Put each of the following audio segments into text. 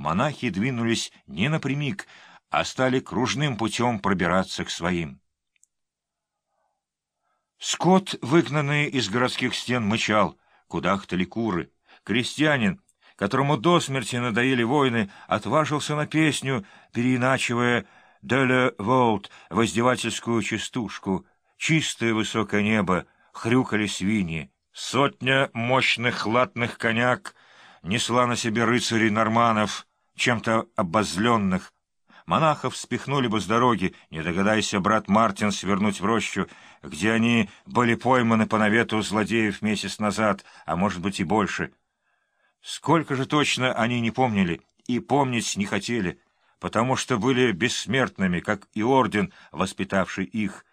монахи двинулись не напрямик, а стали кружным путем пробираться к своим. Скот, выгнанный из городских стен, мычал, кудахтали куры. Крестьянин, которому до смерти надоели войны, отважился на песню, переиначивая «Деле Волт» в издевательскую частушку. Чистое высокое небо, хрюкали свиньи. Сотня мощных латных коняк несла на себе рыцарей норманов, чем-то обозленных. Монахов спихнули бы с дороги, не догадайся брат Мартин свернуть в рощу, где они были пойманы по навету злодеев месяц назад, а может быть и больше. Сколько же точно они не помнили и помнить не хотели, потому что были бессмертными, как и орден, воспитавший их.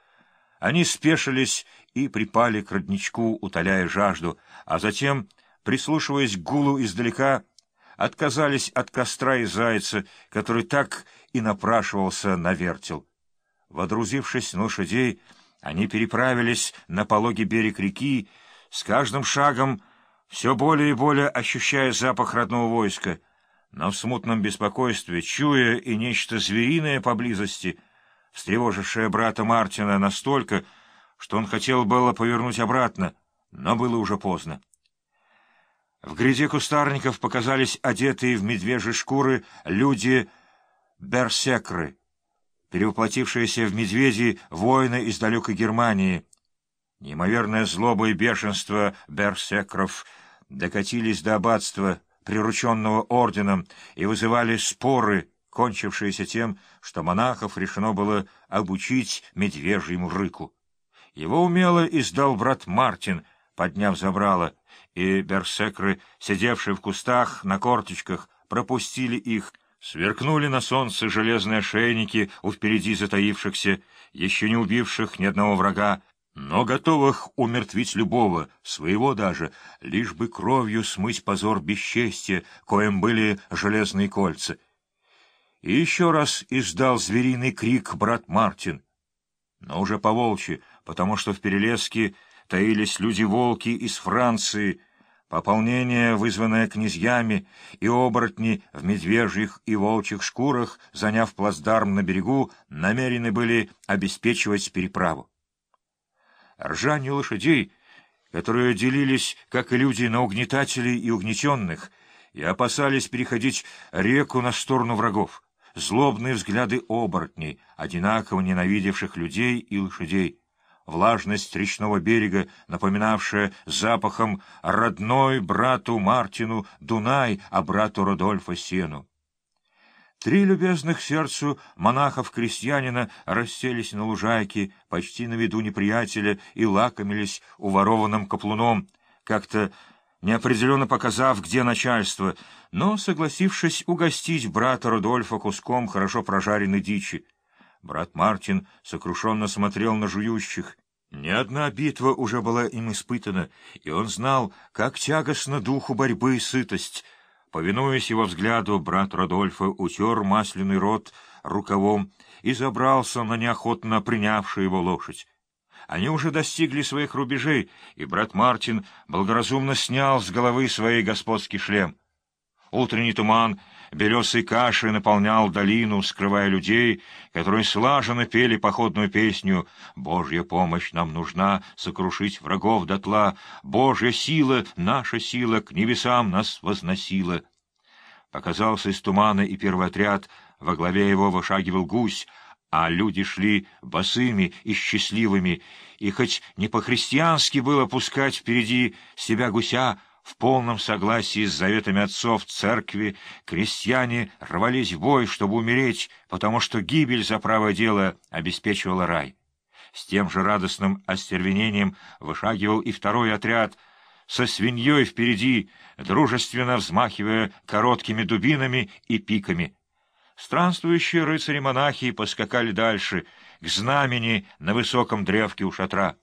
Они спешились и припали к родничку, утоляя жажду, а затем, прислушиваясь к гулу издалека, отказались от костра и зайца, который так и напрашивался на вертел. Водрузившись на лошадей, они переправились на пологий берег реки, с каждым шагом все более и более ощущая запах родного войска, но в смутном беспокойстве, чуя и нечто звериное поблизости, встревожившее брата Мартина настолько, что он хотел было повернуть обратно, но было уже поздно. В гряде кустарников показались одетые в медвежьи шкуры люди-берсекры, перевоплотившиеся в медведи воины из далекой Германии. Неимоверная злоба и бешенство берсекров докатились до аббатства, прирученного орденом, и вызывали споры, кончившиеся тем, что монахов решено было обучить медвежьему рыку. Его умело издал брат Мартин, подняв забрало, и берсекры, сидевшие в кустах на корточках, пропустили их, сверкнули на солнце железные ошейники у впереди затаившихся, еще не убивших ни одного врага, но готовых умертвить любого, своего даже, лишь бы кровью смыть позор бесчестия, коим были железные кольца. И еще раз издал звериный крик брат Мартин, но уже по волчьи, потому что в Перелеске таились люди-волки из Франции, пополнение, вызванное князьями, и оборотни в медвежьих и волчьих шкурах, заняв плацдарм на берегу, намерены были обеспечивать переправу. Ржание лошадей, которые делились, как и люди, на угнетателей и угнетенных, и опасались переходить реку на сторону врагов, злобные взгляды оборотней, одинаково ненавидевших людей и лошадей, влажность речного берега, напоминавшая запахом родной брату Мартину Дунай, а брату Родольфа Сену. Три любезных сердцу монахов-крестьянина расселись на лужайке, почти на виду неприятеля, и лакомились уворованным каплуном, как-то неопределенно показав, где начальство, но согласившись угостить брата Рудольфа куском хорошо прожаренной дичи. Брат Мартин сокрушенно смотрел на жующих. Ни одна битва уже была им испытана, и он знал, как тягостно духу борьбы и сытость. Повинуясь его взгляду, брат Родольфа утер масляный рот рукавом и забрался на неохотно принявшую его лошадь. Они уже достигли своих рубежей, и брат Мартин благоразумно снял с головы своей господский шлем. Утренний туман белесой кашей наполнял долину, скрывая людей, которые слаженно пели походную песню «Божья помощь нам нужна, сокрушить врагов дотла, Божья сила, наша сила, к небесам нас возносила». Показался из тумана и первый отряд, во главе его вышагивал гусь, а люди шли босыми и счастливыми, и хоть не по-христиански было пускать впереди себя гуся, в полном согласии с заветами отцов церкви крестьяне рвались в бой, чтобы умереть, потому что гибель за правое дело обеспечивала рай. С тем же радостным остервенением вышагивал и второй отряд, со свиньей впереди, дружественно взмахивая короткими дубинами и пиками — Странствующие рыцари-монахи поскакали дальше, к знамени на высоком древке у шатра.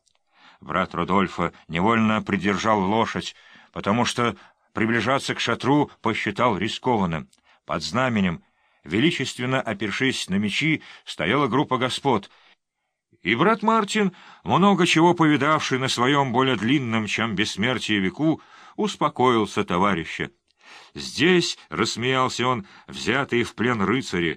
Брат Родольфа невольно придержал лошадь, потому что приближаться к шатру посчитал рискованным. Под знаменем, величественно опершись на мечи, стояла группа господ, и брат Мартин, много чего повидавший на своем более длинном, чем бессмертие веку, успокоился товарища. Здесь, — рассмеялся он, — взятые в плен рыцари,